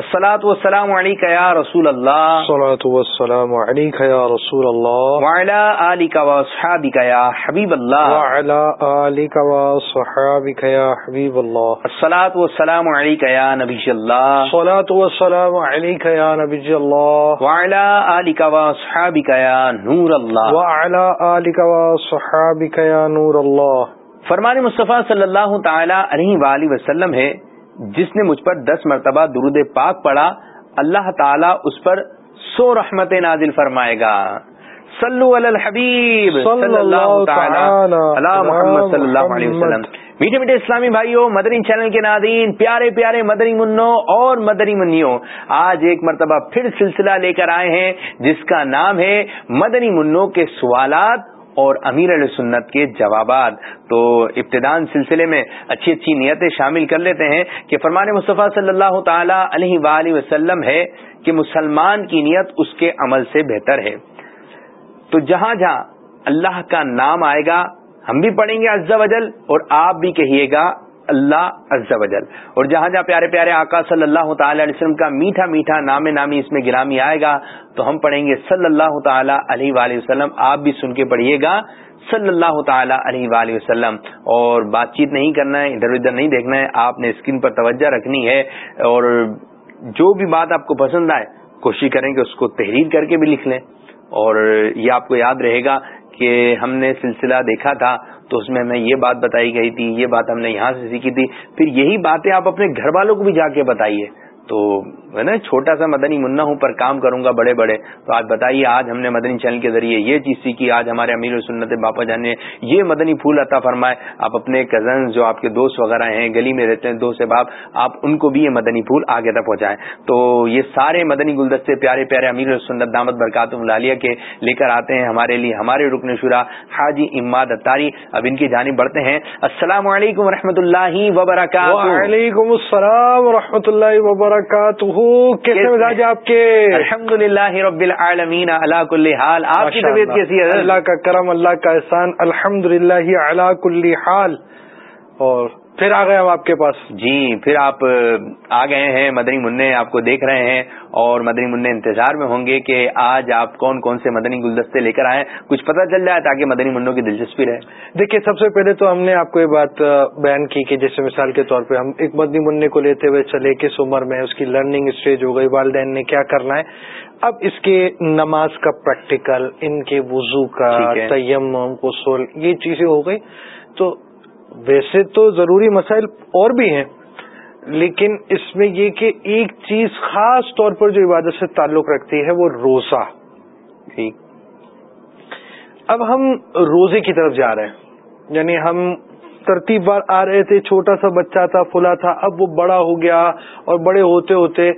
الصلاة والسلام علیکہ یا رسول اللہ الصلاة والسلام علیکہ یا رسول اللہ وعلى آلک واصحابک یا حبیب اللہ وعلى آلک واصحابک یا حبیب اللہ الصلاة والسلام علیکہ یا نبی اللہ الصلاة والسلام علیکہ یا نبی اللہ وعلى آلک واصحابک یا نور اللہ وعلى آلک واصحابک یا نور اللہ فرمان مصطفیٰ صلی اللہ تعالی علیہ وآلہ وسلم ہے جس نے مجھ پر دس مرتبہ درود پاک پڑا اللہ تعالیٰ اس پر سو رحمت نازل فرمائے گا۔ صلو علی الحبیب صلی اللہ تعالی علی محمد صلی اللہ علیہ وسلم۔ میٹھے میٹھے اسلامی بھائیوں مدنی چینل کے ناظرین پیارے پیارے مدنی منوں اور مدنی منیوں آج ایک مرتبہ پھر سلسلہ لے کر آئے ہیں جس کا نام ہے مدنی منوں کے سوالات اور امیر علیہ سنت کے جوابات۔ تو ابتدان سلسلے میں اچھی اچھی نیتیں شامل کر لیتے ہیں کہ فرمان مصطفیٰ صلی اللہ تعالی علیہ وآلہ وسلم ہے کہ مسلمان کی نیت اس کے عمل سے بہتر ہے۔ تو جہاں جہاں اللہ کا نام آئے گا، ہم بھی پڑھیں گے عز و جل اور آپ بھی کہیے گا اللہ عز و جل۔ اور جہاں جہاں پیارے پیارے آقا صلی اللہ تعالی علیہ وسلم کا میٹھا میٹھا نام نامی اس میں گرامی آئے گا، تو ہم پڑھیں گے صلی اللہ تعالی علیہ وآلہ وسلم۔ آپ بھی سن کے پڑھیے گا صلی اللہ تعالی علیہ وآلہ وسلم۔ اور بات چیت نہیں کرنا ہے، ادھر ادھر نہیں دیکھنا ہے، آپ نے اسکرین پر توجہ رکھنی ہے۔ اور جو بھی بات آپ کو پسند آئے، کوشش کریں کہ اس کو تحریر کر کے بھی لکھ لیں۔ اور یہ آپ کو یاد رہے گا کہ ہم نے سلسلہ دیکھا تھا تو اس میں ہمیں یہ بات بتائی گئی تھی، یہ بات ہم نے یہاں سے سیکھی تھی۔ پھر یہی باتیں آپ اپنے گھر والوں کو بھی جا کے بتائیے۔ تو میں نا، چھوٹا سا مدنی منا ہوں، پر کام کروں گا بڑے بڑے۔ تو آج بتائیے، آج ہم نے مدنی چینل کے ذریعے یہ چیز سیکھی، آج ہمارے امیر سنت باپا جان نے یہ مدنی پھول عطا فرمائے۔ آپ اپنے کزن جو آپ کے دوست وغیرہ ہیں، گلی میں رہتے ہیں دوست باپ، آپ ان کو بھی یہ مدنی پھول آگے تک پہنچائیں۔ تو یہ سارے مدنی گلدستے، پیارے پیارے امیر سنت دامت برکات ملالیہ کے لے کر آتے ہیں ہمارے لیے، ہمارے رکن شورا حاجی اماد اتاری۔ اب ان کی جانب بڑھتے ہیں۔ السلام علیکم و اللہ وبرکاتہ۔ وعلیکم السلام و اللہ وبرکاتہ۔ کیسے مزاج آپ کے؟ الحمد للہ رب العالمین اللہ کل حال۔ آپ کی طبیعت کیسی ہے اللہ کا کرم اللہ کا احسان الحمد للہ اللہ کل حال۔ اور پھر آ گئے ہم آپ کے پاس؟ جی پھر آپ آ گئے ہیں مدنی منع آپ کو دیکھ رہے ہیں اور مدنی منع انتظار میں ہوں گے کہ آج آپ کون کون سے مدنی گلدستے لے کر آئے کچھ پتہ چل جائے تاکہ مدنی منوں کی دلچسپی رہے۔ دیکھیے سب سے پہلے تو ہم نے آپ کو یہ بات بیان کی کہ جیسے مثال کے طور پہ ہم ایک مدنی منع کو لیتے ہوئے چلے کس عمر میں اس کی لرننگ اسٹیج ہو گئی والدین نے کیا کرنا ہے۔ اب اس کے نماز کا پریکٹیکل ان کے وضو کا تیم اصول یہ چیزیں ہو گئی۔ تو ویسے تو ضروری مسائل اور بھی ہیں، لیکن اس میں یہ کہ ایک چیز خاص طور پر جو عبادت سے تعلق رکھتی ہے وہ روزہ اب ہم روزے کی طرف جا رہے ہیں یعنی ہم ترتیب بار آ رہے تھے، چھوٹا سا بچہ تھا فلا تھا، اب وہ بڑا ہو گیا اور بڑے ہوتے ہوتے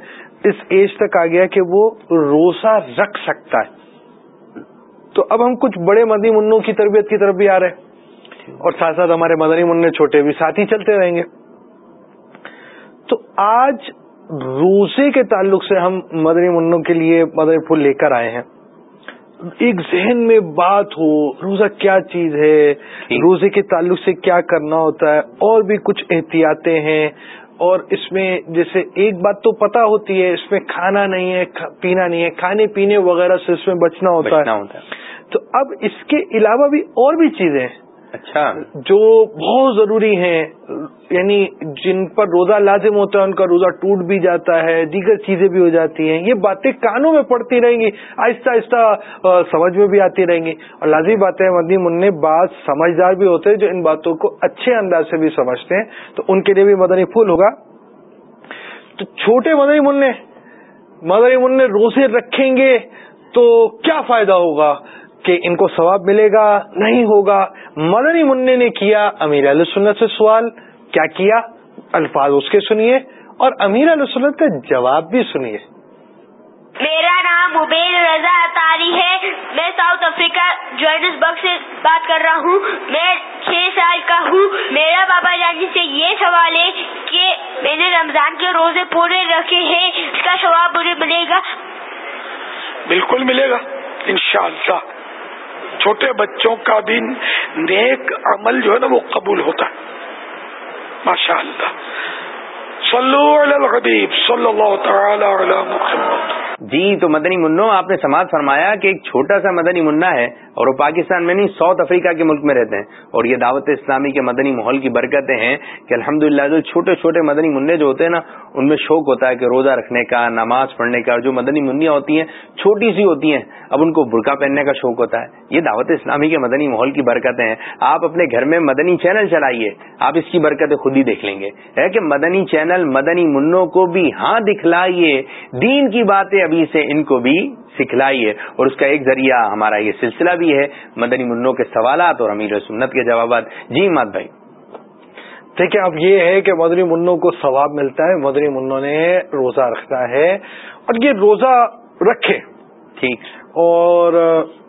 اس ایج تک آ گیا کہ وہ روزہ رکھ سکتا ہے۔ تو اب ہم کچھ بڑے مدی منوں کی تربیت کی طرف بھی آ رہے ہیں۔ اور ساتھ ساتھ ہمارے مدنی منع چھوٹے بھی ساتھ ہی چلتے رہیں گے۔ تو آج روزے کے تعلق سے ہم مدنی منوں کے لیے مدنی پھول لے کر آئے ہیں۔ ایک ذہن میں بات ہو روزہ کیا چیز ہے؟ روزے کے تعلق سے کیا کرنا ہوتا ہے؟ اور بھی کچھ احتیاطیں ہیں۔ اور اس میں جیسے ایک بات تو پتا ہوتی ہے اس میں کھانا نہیں ہے پینا نہیں ہے کھانے پینے وغیرہ سے اس میں بچنا ہوتا ہے۔ تو اب اس کے علاوہ بھی اور بھی چیزیں ہیں۔ اچھا۔ جو بہت ضروری ہیں یعنی جن پر روزہ لازم ہوتا ہے، ان کا روزہ ٹوٹ بھی جاتا ہے، دیگر چیزیں بھی ہو جاتی ہیں۔ یہ باتیں کانوں میں پڑتی رہیں گی، آہستہ آہستہ سمجھ میں بھی آتی رہیں گی۔ اور لازمی باتیں مدنی منع بعض سمجھدار بھی ہوتے ہیں جو ان باتوں کو اچھے انداز سے بھی سمجھتے ہیں۔ تو ان کے لیے بھی مدنی پھول ہوگا۔ تو چھوٹے مدنی منع مدنی منع روزے رکھیں گے تو کیا فائدہ ہوگا؟ کہ ان کو ثواب ملے گا نہیں ہوگا۔ مدنی منع نے کیا امیر علیہ سنت سے سوال کیا کیا؟ الفاظ اس کے سنیے اور امیر علیہ سنت کا جواب بھی سنیے۔ میرا نام عبید رضا اطاری ہے۔ میں ساؤتھ افریقہ جوائنس برگ سے بات کر رہا ہوں۔ میں چھ سال کا ہوں۔ میرا بابا جانی سے یہ سوال ہے کہ میں نے رمضان کے روزے پورے رکھے ہیں اس کا ثواب مجھے ملے گا؟ بالکل ملے گا انشاءاللہ۔ چھوٹے بچوں کا بھی نیک عمل جو ہے نا وہ قبول ہوتا ہے۔ ماشاء اللہ صلو علی الحبیب صلی اللہ تعالی علی محمد۔ جی تو مدنی منو آپ نے سماعت فرمایا کہ ایک چھوٹا سا مدنی منا ہے اور وہ پاکستان میں نہیں، ساؤتھ افریقہ کے ملک میں رہتے ہیں۔ اور یہ دعوت اسلامی کے مدنی ماحول کی برکتیں ہیں کہ الحمد جو چھوٹے چھوٹے مدنی منع جو ہوتے ہیں نا، ان میں شوق ہوتا ہے کہ روزہ رکھنے کا، نماز پڑھنے کا اور جو مدنی منیاں ہوتی ہیں، چھوٹی سی ہوتی ہیں اب ان کو برقع پہننے کا شوق ہوتا ہے۔ یہ دعوت اسلامی کے مدنی ماحول کی برکتیں ہیں۔ آپ اپنے گھر میں مدنی چینل چلائیے۔ آپ اس کی برکتیں خود ہی دیکھ لیں گے۔ ہے کہ مدنی چینل مدنی منوں کو بھی ہاں دکھلائیے۔ دین کی باتیں ابھی سے ان کو بھی سکھلائی ہے اور اس کا ایک ذریعہ ہمارا یہ سلسلہ بھی ہے مدنی منوں کے سوالات اور امیر سنت کے جوابات۔ جی مات بھائی۔ دیکھیں اب یہ ہے کہ مدنی منوں کو ثواب ملتا ہے۔ مدنی منوں نے روزہ رکھنا ہے۔ اور یہ روزہ رکھے ٹھیک۔ اور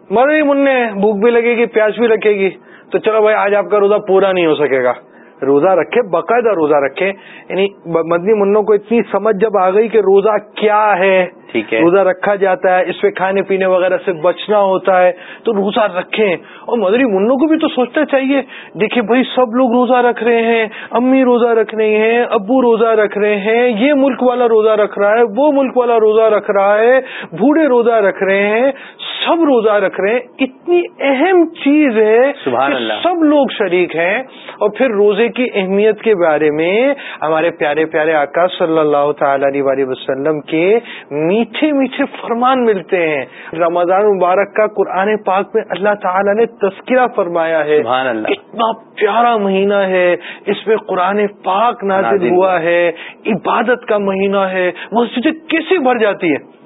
مدنی منہ بھوک بھی لگے گی، پیاس بھی رکھے گی۔ تو چلو بھائی، آج آپ کا روزہ پورا نہیں ہو سکے گا۔ روزہ رکھے باقاعدہ روزہ رکھے۔ یعنی مدنی منوں کو اتنی سمجھ جب آ گئی کہ روزہ کیا ہے ٹھیک ہے۔ روزہ رکھا جاتا ہے اس پہ کھانے پینے وغیرہ سے بچنا ہوتا ہے تو روزہ رکھیں۔ اور مدری منوں کو بھی تو سوچنا چاہیے دیکھیے بھائی سب لوگ روزہ رکھ رہے ہیں امی روزہ رکھ رہی ہیں ابو روزہ رکھ رہے ہیں یہ ملک والا روزہ رکھ رہا ہے وہ ملک والا روزہ رکھ رہا ہے بوڑھے روزہ رکھ رہے ہیں سب روزہ رکھ رہے ہیں۔ اتنی اہم چیز ہے سبحان اللہ۔ سب لوگ شریک ہیں اور پھر روزے کی اہمیت کے بارے میں ہمارے پیارے پیارے آقا صلی اللہ تعالی علیہ وسلم کے میٹھے میٹھے فرمان ملتے ہیں۔ رمضان مبارک کا قرآن پاک میں اللہ تعالیٰ نے تذکرہ فرمایا ہے۔ سبحان اللہ۔ اتنا پیارا مہینہ ہے۔ اس میں قرآن پاک نازل, نازل ہوا ہے۔ عبادت کا مہینہ ہے۔ مسجدیں کیسے بھر جاتی ہے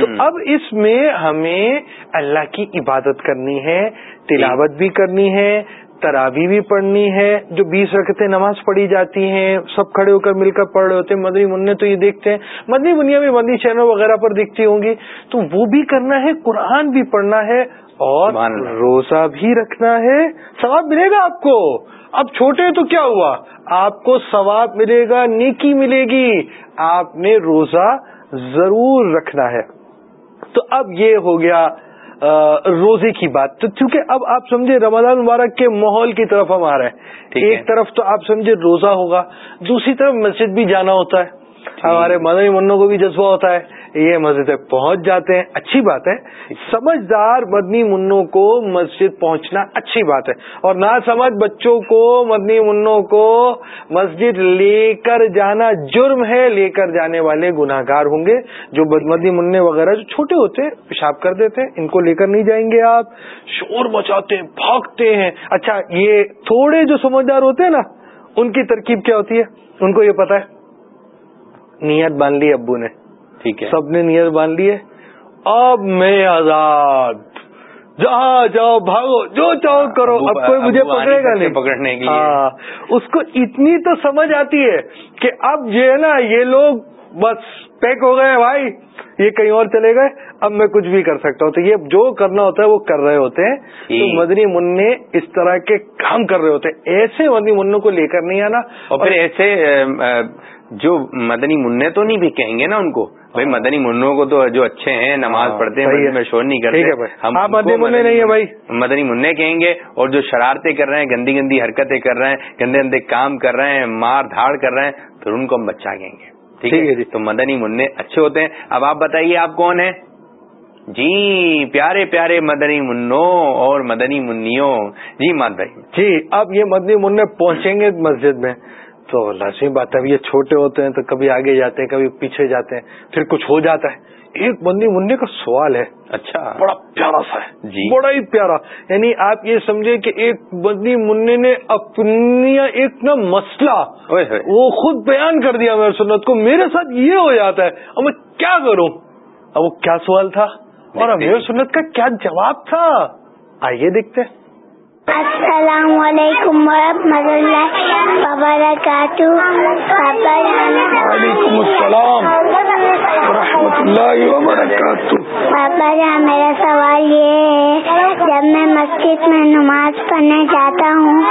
تو اب اس میں ہمیں اللہ کی عبادت کرنی ہے تلاوت بھی کرنی ہے تراوی بھی پڑھنی ہے جو بیس رکھتے نماز پڑھی جاتی ہیں سب کھڑے ہو کر مل کر پڑھ رہے ہوتے ہیں۔ مدنی منع تو یہ دیکھتے ہیں۔ مدنی منیا بھی مدنی چینل وغیرہ پر دیکھتی ہوں گی۔ تو وہ بھی کرنا ہے قرآن بھی پڑھنا ہے اور روزہ بھی رکھنا ہے۔ ثواب ملے گا آپ کو۔ اب چھوٹے تو کیا ہوا؟ آپ کو ثواب ملے گا نیکی ملے گی۔ آپ نے روزہ ضرور رکھنا ہے۔ تو اب یہ ہو گیا روزے کی بات۔ تو کیونکہ اب آپ سمجھے رمضان مبارک کے ماحول کی طرف ہم آ رہے ہیں۔ ایک طرف تو آپ سمجھے روزہ ہوگا دوسری طرف مسجد بھی جانا ہوتا ہے۔ ہمارے مدنی منوں کو بھی جذبہ ہوتا ہے۔ یہ مسجد پہنچ جاتے ہیں اچھی بات ہے۔ سمجھدار مدنی منوں کو مسجد پہنچنا اچھی بات ہے۔ اور نہ سمجھ بچوں کو مدنی منوں کو مسجد لے کر جانا جرم ہے۔ لے کر جانے والے گناہ گار ہوں گے۔ جو مدنی منع وغیرہ جو چھوٹے ہوتے ہیں پیشاب کر دیتے ہیں۔ ان کو لے کر نہیں جائیں گے آپ۔ شور مچاتے ہیں بھاگتے ہیں۔ اچھا یہ تھوڑے جو سمجھدار ہوتے ہیں نا ان کی ترکیب کیا ہوتی ہے؟ ان کو یہ پتا ہے۔ نیت باندھ لی ابو نے۔ ٹھیک ہے۔ سب نے نیت باندھ لی ہے۔ اب میں آزاد۔ جہاں جاؤ بھاگو جو چاہو کرو۔ اب کوئی مجھے پکڑے گا نہیں۔ پکڑنے کی ہاں اس کو اتنی تو سمجھ آتی ہے کہ اب جو ہے نا یہ لوگ بس پیک ہو گئے بھائی یہ کہیں اور چلے گئے اب میں کچھ بھی کر سکتا ہوں۔ تو یہ جو کرنا ہوتا ہے وہ کر رہے ہوتے ہیں۔ تو مدنی منع اس طرح کے کام کر رہے ہوتے ہیں۔ ایسے مدنی منوں کو لے کر نہیں آنا۔ اور پھر ایسے جو مدنی منع تو نہیں بھی کہیں گے نا ان کو؟ بھائی مدنی منوں کو تو جو اچھے ہیں نماز پڑھتے ہیں میں شور نہیں کرتے ہم مدنی منع نہیں ہے بھائی۔ مدنی منع کہیں گے اور جو شرارتیں کر رہے ہیں گندی گندی حرکتیں کر رہے ہیں گندے گندے کام کر رہے ہیں مار دھاڑ کر رہے ہیں پھر ان کو ہم بچہ کہیں گے۔ ٹھیک ہے جی تو مدنی منع اچھے ہوتے ہیں۔ اب آپ بتائیے آپ کون ہیں؟ جی پیارے پیارے مدنی منو اور مدنی منیوں۔ جی مات بھائی۔ جی اب یہ مدنی منع پہنچیں گے مسجد میں۔ تو لازمی بات ہے اب یہ چھوٹے ہوتے ہیں تو کبھی آگے جاتے ہیں کبھی پیچھے جاتے ہیں پھر کچھ ہو جاتا ہے۔ ایک بندی منع کا سوال ہے۔ اچھا۔ بڑا پیارا سا ہے۔ جی۔ بڑا ہی پیارا۔ یعنی آپ یہ سمجھے کہ ایک بندی منع نے اپنی ایک نا مسئلہ وہ خود بیان کر دیا میرے سنت کو۔ میرے ساتھ یہ ہو جاتا ہے۔ اب میں کیا کروں؟ اب وہ کیا سوال تھا؟ اور امیر سنت کا کیا جواب تھا؟ آئیے دیکھتے ہیں۔ السلام علیکم ورحمۃ اللہ وبرکاتہ وعلیکم السلام ورحمۃ اللہ وبرکاتہ پاپا جان میرا سوال یہ ہے جب میں مسجد میں نماز پڑھنے جاتا ہوں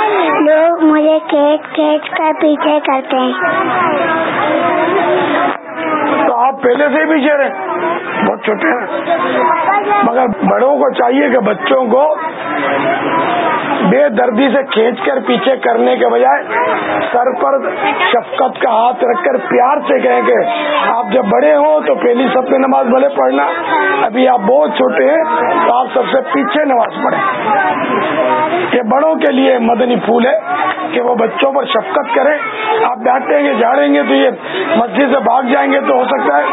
لوگ مجھے کھینچ کھینچ کر پیچھے کرتے ہیں تو آپ پہلے سے ہی پیچھے رہے بہت چھوٹے ہیں. مگر بڑوں کو چاہیے کہ بچوں کو بے دردی سے کھینچ کر پیچھے کرنے کے بجائے سر پر شفقت کا ہاتھ رکھ کر پیار سے کہیں کہ آپ جب بڑے ہوں تو پہلی سب میں نماز بھلے پڑھنا۔ ابھی آپ بہت چھوٹے ہیں تو آپ سب سے پیچھے نماز پڑھیں۔ یہ بڑوں کے لیے مدنی پھول ہے کہ وہ بچوں پر شفقت کریں۔ آپ ڈانٹیں گے جھاڑیں گے تو یہ مسجد سے بھاگ جائیں گے تو ہو سکتا ہے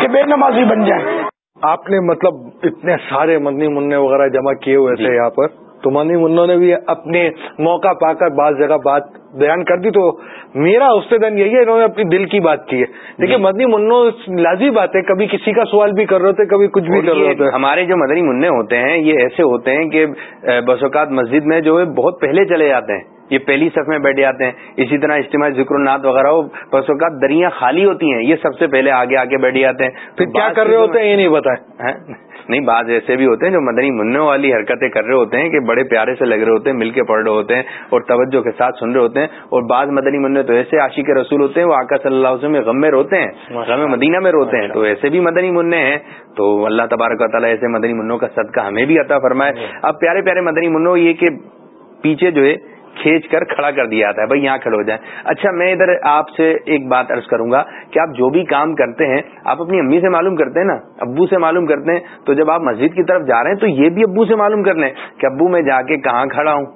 کہ بے نمازی بن جائیں۔ آپ نے مطلب اتنے سارے مدنی منع وغیرہ جمع کیے ہوئے تھے یہاں پر۔ تو مدنی منوں نے بھی اپنے موقع پا کر بعض جگہ بات بیان کر دی تو میرا اس سے دن یہی ہے انہوں نے اپنی دل کی بات کی ہے۔ دیکھیے مدنی منو لازمی بات ہے کبھی کسی کا سوال بھی کر رہے ہوتے کبھی کچھ بھی کر رہے ہوتے۔ ہمارے جو مدنی منع ہوتے ہیں یہ ایسے ہوتے ہیں کہ بس اوقات مسجد میں جو ہے بہت پہلے چلے جاتے ہیں۔ یہ پہلی صف میں بیٹھ جاتے ہیں۔ اسی طرح اجتماع ذکر النات وغیرہ ہو بس اوقات دریاں خالی ہوتی ہیں۔ یہ سب سے پہلے آگے آگے بیٹھ جاتے ہیں۔ پھر کیا کر رہے ہوتے ہیں یہ نہیں بتائیں نہیں بعض ایسے بھی ہوتے ہیں جو مدنی منوں والی حرکتیں کر رہے ہوتے ہیں کہ بڑے پیارے سے لگ رہے ہوتے ہیں مل کے پڑھ رہے ہوتے ہیں اور توجہ کے ساتھ سن رہے ہوتے ہیں اور بعض مدنی منع تو ایسے عاشق رسول ہوتے ہیں وہ آکا صلی اللہ علیہ وسلم غم میں روتے ہیں غم مدینہ میں روتے ہیں تو ایسے بھی مدنی منع ہیں تو اللہ تبارک و تعالیٰ ایسے مدنی منوں کا صدقہ ہمیں بھی عطا فرمائے۔ اب پیارے پیارے مدنی منوں یہ کہ پیچھے جو ہے کھینچ کر کھڑا کر دیا جاتا ہے، بھائی یہاں کھڑے ہو جائیں۔ اچھا میں ادھر آپ سے ایک بات ارض کروں گا کہ آپ جو بھی کام کرتے ہیں، آپ اپنی امی سے معلوم کرتے ہیں نا، ابو سے معلوم کرتے ہیں۔ تو جب آپ مسجد کی طرف جا رہے ہیں، تو یہ بھی ابو سے معلوم کر لیں کہ ابو میں جا کے کہاں کھڑا ہوں۔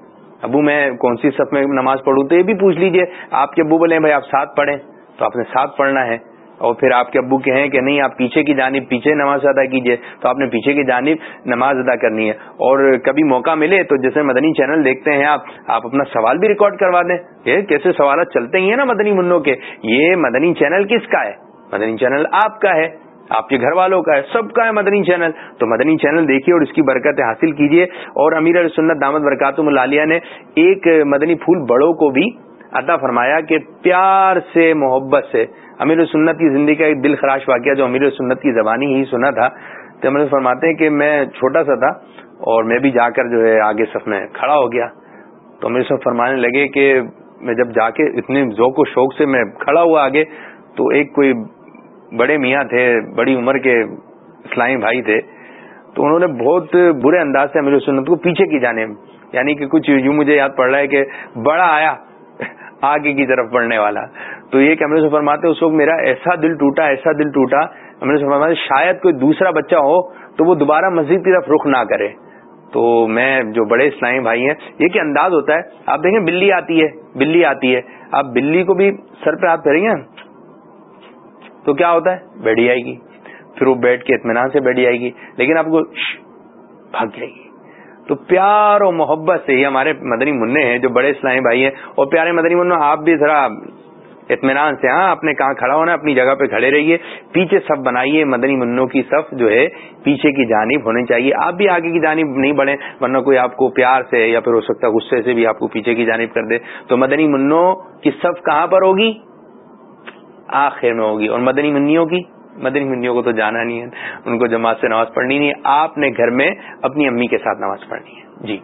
ابو، میں کون سی صف میں نماز پڑھوں؟ تو یہ بھی پوچھ لیجیے۔ آپ کے ابو بولے بھائی آپ ساتھ پڑھیں۔ تو آپ نے ساتھ پڑھنا ہے۔ اور پھر آپ کے ابو کہیں کہ نہیں، آپ پیچھے کی جانب، پیچھے نماز ادا کیجیے تو آپ نے پیچھے کی جانب نماز ادا کرنی ہے۔ اور کبھی موقع ملے تو جیسے مدنی چینل دیکھتے ہیں آپ آپ اپنا سوال بھی ریکارڈ کروا دیں۔ یہ کیسے سوالات چلتے ہی ہیں نا مدنی منوں کے؟ یہ مدنی چینل کس کا ہے؟ مدنی چینل آپ کا ہے، آپ کے گھر والوں کا ہے، سب کا ہے مدنی چینل۔ تو مدنی چینل دیکھیے اور اس کی برکت حاصل کیجیے اور امیر سنت دامد برکات ملالیہ نے ایک مدنی پھول بڑوں کو بھی عطا فرمایا کہ پیار سے، محبت سے امیر سنت کی زندگی کا ایک دل خراش واقعہ جو امیر سنت کی زبانی ہی سنا تھا، تو امیر فرماتے ہیں کہ میں چھوٹا سا تھا اور میں بھی جا کر جو ہے آگے صف میں کھڑا ہو گیا۔ تو امیر صاحب فرمانے لگے کہ میں جب جا کے اتنے ذوق و شوق سے میں کھڑا ہوا آگے، تو ایک کوئی بڑے میاں تھے، بڑی عمر کے اسلامی بھائی تھے۔ تو انہوں نے بہت برے انداز سے امیر سنت کو پیچھے کی جانے یعنی کہ کچھ یوں مجھے یاد پڑ رہا ہے کہ بڑا آیا۔ آگے کی طرف پڑھنے والا۔ تو یہ کیمرے سے فرماتے اس وقت میرا ایسا دل ٹوٹا، ایسا دل ٹوٹا۔ سے فرماتے شاید کوئی دوسرا بچہ ہو تو وہ دوبارہ مسجد کی طرف رخ نہ کرے۔ تو میں جو بڑے اسلامی بھائی ہیں، یہ کہ انداز ہوتا ہے، آپ دیکھیں بلی آتی ہے، بلی آتی ہے۔ آپ بلی کو بھی سر پہ ہاتھ پھیریں گے؟ تو کیا ہوتا ہے؟ بیٹھی آئے گی۔ پھر وہ بیٹھ کے اطمینان سے بیٹھی آئے گی۔ لیکن آپ کو بھاگ جائے گی۔ تو پیار اور محبت سے یہ ہمارے مدنی منع ہیں، جو بڑے اسلامی بھائی ہیں، اور پیارے مدنی منع آپ بھی ذرا اطمینان سے ہاں اپنے کہاں کھڑا ہونا، اپنی جگہ پہ کھڑے رہیے، پیچھے سب بنائیے، مدنی منوں کی صف جو ہے پیچھے کی جانب ہونی چاہیے۔ آپ بھی آگے کی جانب نہیں بڑھیں، ورنہ کوئی آپ کو پیار سے یا پھر ہو سکتا ہے غصے سے بھی آپ کو پیچھے کی جانب کر دے۔ تو مدنی منوں کی صف کہاں پر ہوگی؟ آخر میں ہوگی۔ اور مدنی منیوں کی؟ مدنی منیوں کو تو جانا نہیں ہے، ان کو جماعت سے نماز پڑھنی نہیں ہے، آپ نے گھر میں اپنی امی کے ساتھ نماز پڑھنی ہے۔ جی۔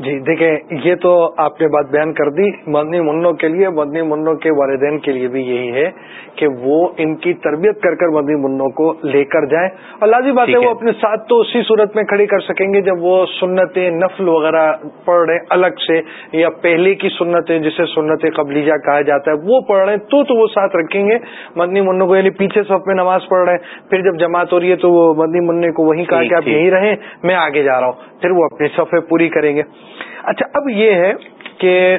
جی دیکھیں یہ تو آپ نے بات بیان کر دی۔ مدنی منوں کے لیے مدنی منوں کے والدین کے لیے بھی یہی ہے کہ وہ ان کی تربیت کر کر مدنی منوں کو لے کر جائیں۔ اور لازمی بات ہے وہ اپنے ساتھ تو اسی صورت میں کھڑی کر سکیں گے جب وہ سنتیں نفل وغیرہ پڑھ رہے الگ سے یا پہلے کی سنتیں جسے سنت قبلیجہ کہا جاتا ہے وہ پڑھ رہے ہیں تو تو وہ ساتھ رکھیں گے۔ مدنی منوں کو یعنی پیچھے سب میں نماز پڑھ رہے ہیں پھر جب جماعت ہو رہی ہے تو وہ مدنی منع کو وہیں کہا کہ آپ یہیں رہیں میں آگے جا رہا ہوں۔ پھر وہ اپنی صفحے پوری کریں گے۔ اچھا اب یہ ہے کہ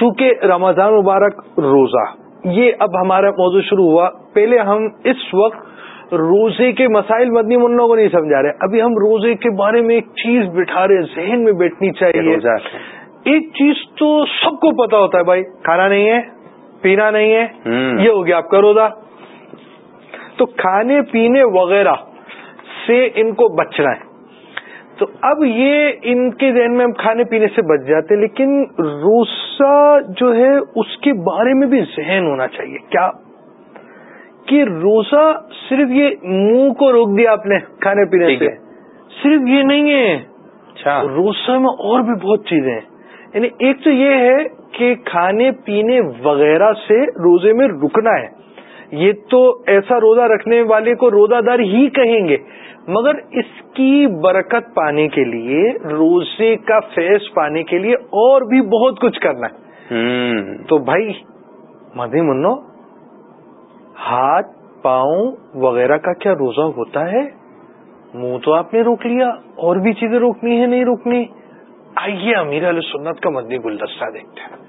چونکہ رمضان مبارک روزہ یہ اب ہمارا موضوع شروع ہوا پہلے ہم اس وقت روزے کے مسائل مدنی منوں کو نہیں سمجھا رہے ابھی ہم روزے کے بارے میں ایک چیز بٹھا رہے ذہن میں بیٹھنی چاہیے۔ ایک چیز تو سب کو پتا ہوتا ہے بھائی کھانا نہیں ہے پینا نہیں ہے یہ ہو گیا آپ کا روزہ۔ تو کھانے پینے وغیرہ سے ان کو بچنا ہے۔ تو اب یہ ان کے ذہن میں ہم کھانے پینے سے بچ جاتے لیکن روسا جو ہے اس کے بارے میں بھی ذہن ہونا چاہیے۔ کیا؟ کہ روزہ صرف یہ منہ کو روک دیا آپ نے کھانے پینے سے۔ صرف یہ نہیں ہے۔ اچھا۔ روسا میں اور بھی بہت چیزیں ہیں۔ یعنی ایک تو یہ ہے کہ کھانے پینے وغیرہ سے روزے میں رکنا ہے۔ یہ تو ایسا روزہ رکھنے والے کو روزہ دار ہی کہیں گے۔ مگر اس کی برکت پانے کے لیے روزے کا فیض پانے کے لیے اور بھی بہت کچھ کرنا ہے۔ تو بھائی مدی منو ہاتھ پاؤں وغیرہ کا کیا روزہ ہوتا ہے؟ منہ تو آپ نے روک لیا اور بھی چیزیں روکنی ہے نہیں روکنی۔ آئیے امیر علیہ سنت کا مدنی گلدستہ دیکھتے ہیں۔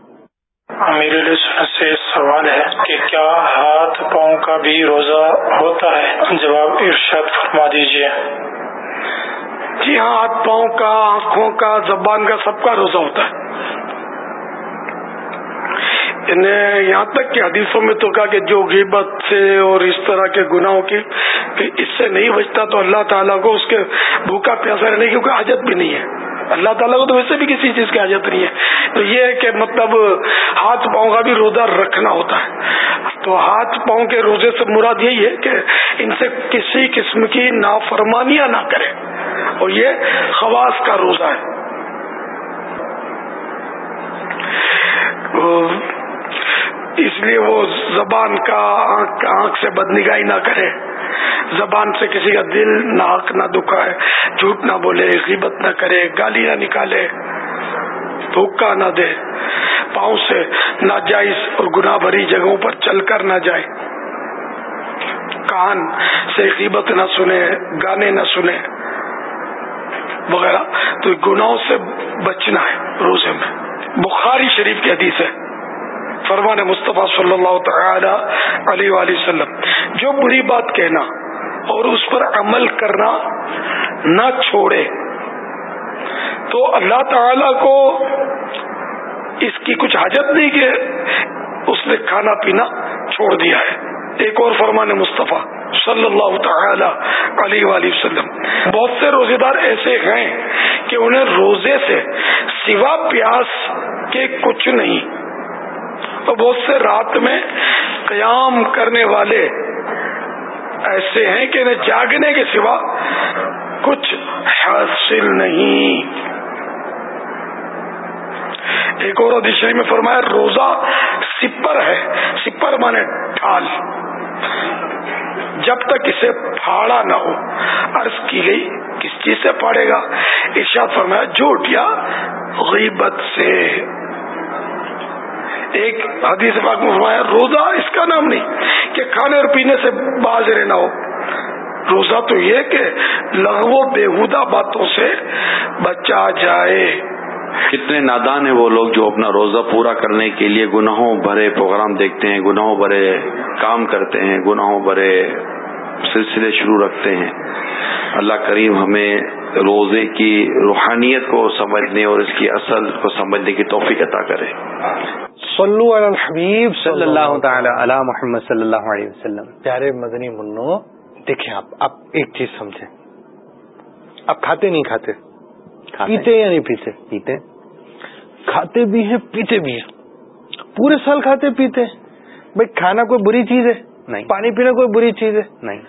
امیر علیہ سنت سے سوال ہے کہ کیا ہاتھ پاؤں کا بھی روزہ ہوتا ہے؟ جواب ارشاد فرما دیجیے جی ہاں ہاتھ پاؤں کا، آنکھوں کا، زبان کا سب کا روزہ ہوتا ہے۔ یہاں تک کہ حدیثوں میں تو کہا کہ جو غیبت سے اور اس طرح کے گناہوں کی کہ اس سے نہیں بچتا تو اللہ تعالیٰ کو اس کے بھوکا پیاسا رہنے کی کوئی حاجت بھی نہیں ہے۔ اللہ تعالیٰ کو تو ویسے بھی کسی چیز کی حاجت نہیں ہے۔ تو یہ ہے کہ مطلب ہاتھ پاؤں کا بھی روزہ رکھنا ہوتا ہے۔ تو ہاتھ پاؤں کے روزے سے مراد یہی ہے کہ ان سے کسی قسم کی نافرمانیاں نہ کرے۔ اور یہ خواص کا روزہ ہے۔ اس لیے وہ زبان کا آنکھ آنکھ سے بدنگاہی نہ کرے۔ زبان سے کسی کا دل ناک نہ دکھائے، جھوٹ نہ بولے، غیبت نہ کرے، گالی نہ نکالے دھوکا نہ دے، پاؤں سے ناجائز اور گناہ بھری جگہوں پر چل کر نہ جائے۔ کان سے غیبت نہ سنے، گانے نہ سنے۔ وغیرہ۔ تو گناہوں سے بچنا ہے روزے میں۔ بخاری شریف کی حدیث ہے۔ فرمان مصطفیٰ صلی اللہ تعالی علیہ وآلہ وسلم، جو بری بات کہنا اور اس پر عمل کرنا نہ چھوڑے، تو اللہ تعالی کو اس کی کچھ حاجت نہیں کہ اس نے کھانا پینا چھوڑ دیا ہے۔ ایک اور فرمان مصطفیٰ صلی اللہ تعالی علیہ وآلہ وسلم، بہت سے روزے دار ایسے ہیں کہ انہیں روزے سے سوا پیاس کے کچھ نہیں۔ اور بہت سے رات میں قیام کرنے والے ایسے ہیں کہ انہیں جاگنے کے سوا کچھ حاصل نہیں۔ ایک اور ادیشری میں فرمایا، روزہ سپر ہے، سپر مانے ڈھال۔ جب تک اسے پھاڑا نہ ہو، عرض کی گئی، کس چیز سے پھاڑے گا؟ ارشاد فرمایا جھوٹ یا غیبت سے۔ ایک حدیث پاک میں فرمایا، روزہ اس کا نام نہیں کہ کھانے اور پینے سے باز رہنا ہو۔ روزہ تو یہ کہ لغو بےحدہ باتوں سے بچا جائے۔ کتنے نادان ہیں وہ لوگ جو اپنا روزہ پورا کرنے کے لیے گناہوں بھرے پروگرام دیکھتے ہیں، گناہوں بھرے کام کرتے ہیں، گناہوں بھرے سلسلے شروع رکھتے ہیں۔ اللہ کریم ہمیں روزے کی روحانیت کو سمجھنے اور اس کی اصل کو سمجھنے کی توفیق عطا کرے۔ صلو علی الحبیب صلی اللہ تعالی علی محمد صلی اللہ علیہ وسلم. پیارے مدنی منو دیکھیں آپ آپ ایک چیز سمجھیں۔ آپ کھاتے نہیں کھاتے؟ پیتے یا نہیں پیتے؟ پیتے۔ کھاتے بھی ہیں پیتے بھی ہیں۔ پورے سال کھاتے پیتے۔ بھائی کھانا کوئی بری چیز ہے؟ نہیں۔ پانی پینا کوئی بری چیز ہے؟ نہیں۔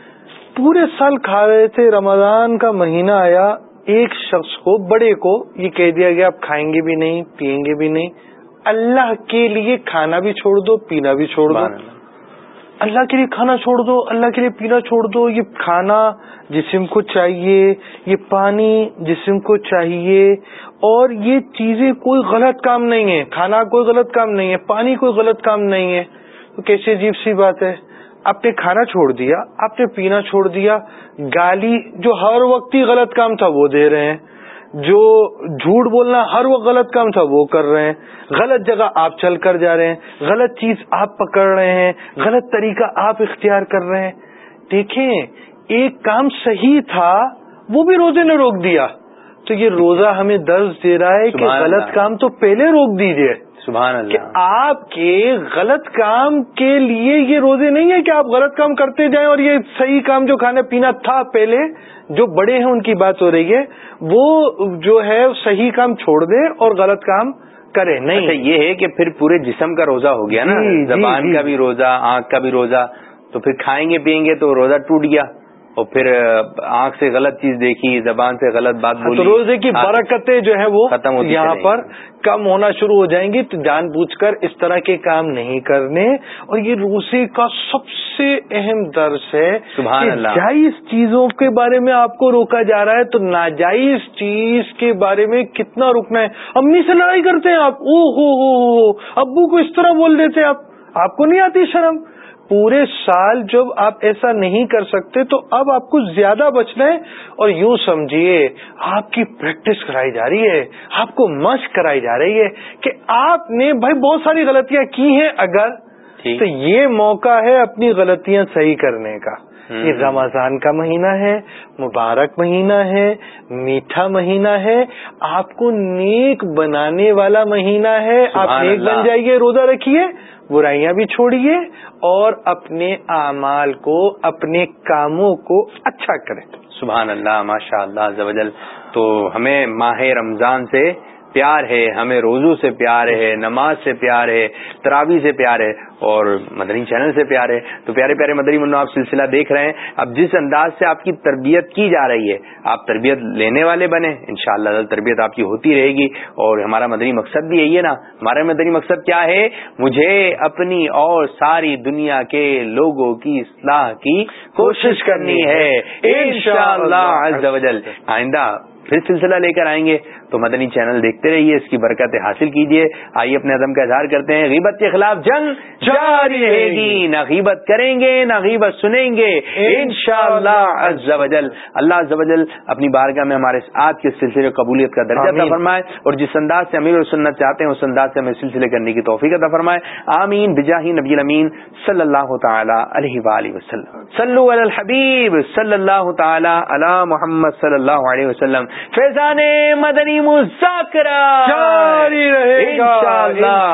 پورے سال کھا رہے تھے رمضان کا مہینہ آیا ایک شخص کو بڑے کو یہ کہہ دیا گیا آپ کھائیں گے بھی نہیں پیئیں گے بھی نہیں۔ اللہ کے لیے کھانا بھی چھوڑ دو پینا بھی چھوڑ دو۔ اللہ۔ کے لیے کھانا چھوڑ دو اللہ کے لیے پینا چھوڑ دو۔ یہ کھانا جسم کو چاہیے یہ پانی جسم کو چاہیے۔ اور یہ چیزیں کوئی غلط کام نہیں ہے کھانا کوئی غلط کام نہیں ہے پانی کوئی غلط کام نہیں ہے۔ تو کیسی عجیب سی بات ہے۔ آپ نے کھانا چھوڑ دیا آپ نے پینا چھوڑ دیا۔ گالی جو ہر وقت ہی غلط کام تھا وہ دے رہے ہیں۔ جو جھوٹ بولنا ہر وہ غلط کام تھا وہ کر رہے ہیں۔ غلط جگہ آپ چل کر جا رہے ہیں۔ غلط چیز آپ پکڑ رہے ہیں۔ غلط طریقہ آپ اختیار کر رہے ہیں۔ دیکھیں ایک کام صحیح تھا وہ بھی روزے نے روک دیا۔ تو یہ روزہ ہمیں درج دے رہا ہے کہ غلط کام تو پہلے روک دیجیے سبحان اللہ. کہ آپ کے غلط کام کے لیے یہ روزے نہیں ہے کہ آپ غلط کام کرتے جائیں اور یہ صحیح کام جو کھانا پینا تھا پہلے جو بڑے ہیں ان کی بات ہو رہی ہے وہ جو ہے صحیح کام چھوڑ دے اور غلط کام کرے نہیں. اچھا یہ ہے کہ پھر پورے جسم کا روزہ ہو گیا نا؟ جی، جی، زبان جی۔ کا بھی روزہ آنکھ کا بھی روزہ تو پھر کھائیں گے پیئیں گے تو روزہ ٹوٹ گیا۔ اور پھر آنکھ سے غلط چیز دیکھی زبان سے غلط بات تو بولی روزے کی برکتیں جو ہے وہ ختم ہوتی یہاں پر کم ہونا شروع ہو جائیں گی تو جان بوجھ کر اس طرح کے کام نہیں کرنے۔ اور یہ روزے کا سب سے اہم درس ہے سبحان کہ اللہ۔ جائز چیزوں کے بارے میں آپ کو روکا جا رہا ہے تو ناجائز چیز کے بارے میں کتنا روکنا ہے؟ امی سے لڑائی کرتے ہیں آپ او ہو ہو ہو ابو کو اس طرح بول دیتے آپ آپ کو نہیں آتی شرم؟ پورے سال جب آپ ایسا نہیں کر سکتے تو اب آپ کو زیادہ بچنا ہے اور یوں سمجھیے آپ کی پریکٹس کرائی جا رہی ہے آپ کو مشق کرائی جا رہی ہے کہ آپ نے بھائی بہت ساری غلطیاں کی ہیں اگر۔ تو یہ موقع ہے اپنی غلطیاں صحیح کرنے کا یہ رمضان کا مہینہ ہے مبارک مہینہ ہے میٹھا مہینہ ہے آپ کو نیک بنانے والا مہینہ ہے۔ آپ نیک۔ بن جائیے روزہ رکھیے برائیاں بھی چھوڑیے اور اپنے اعمال کو اپنے کاموں کو اچھا کریں۔ سبحان اللہ ماشاء اللہ زوجل تو ہمیں ماہ رمضان سے پیار ہے، ہمیں روزو سے پیار ہے، نماز سے پیار ہے تراوی سے پیار ہے اور مدنی چینل سے پیار ہے۔ تو پیارے پیارے مدنی منو آپ سلسلہ دیکھ رہے ہیں۔ اب جس انداز سے آپ کی تربیت کی جا رہی ہے، آپ تربیت لینے والے بنے ان شاء اللہ تربیت آپ کی ہوتی رہے گی۔ اور ہمارا مدنی مقصد بھی یہی ہے نا۔ ہمارا مدنی مقصد کیا ہے؟ مجھے اپنی اور ساری دنیا کے لوگوں کی اصلاح کی کوشش کرنی ہے۔ ان شاء اللہ آئندہ پھر سلسلہ لے کر آئیں گے۔ تو مدنی چینل دیکھتے رہیے اس کی برکتیں حاصل کیجیے آئیے اپنے عدم کا اظہار کرتے ہیں۔ غیبت کے خلاف جنگ جاری رہے گی۔ نہ غیبت کریں گے نہ غیبت سنیں گے۔ ان شاء اللہ اللہ عزوجل اپنی بارگاہ میں ہمارے آج کے سلسلے قبولیت کا درجہ عطا۔ فرمائے اور جس انداز سے امیر سنت چاہتے ہیں اس انداز سے ہمیں سلسلے کرنے کی توفیق عطا فرمائے۔ آمین۔ بجاہی نبی الامین صلی اللہ تعالی علیہ وآلہ وسلم۔ صلو علی الحبیب صلی اللہ تعالی علی محمد صلی اللہ علیہ وسلم۔ فیضان مدنی مذاکرہ۔ جاری رہے گا۔ انشاءاللہ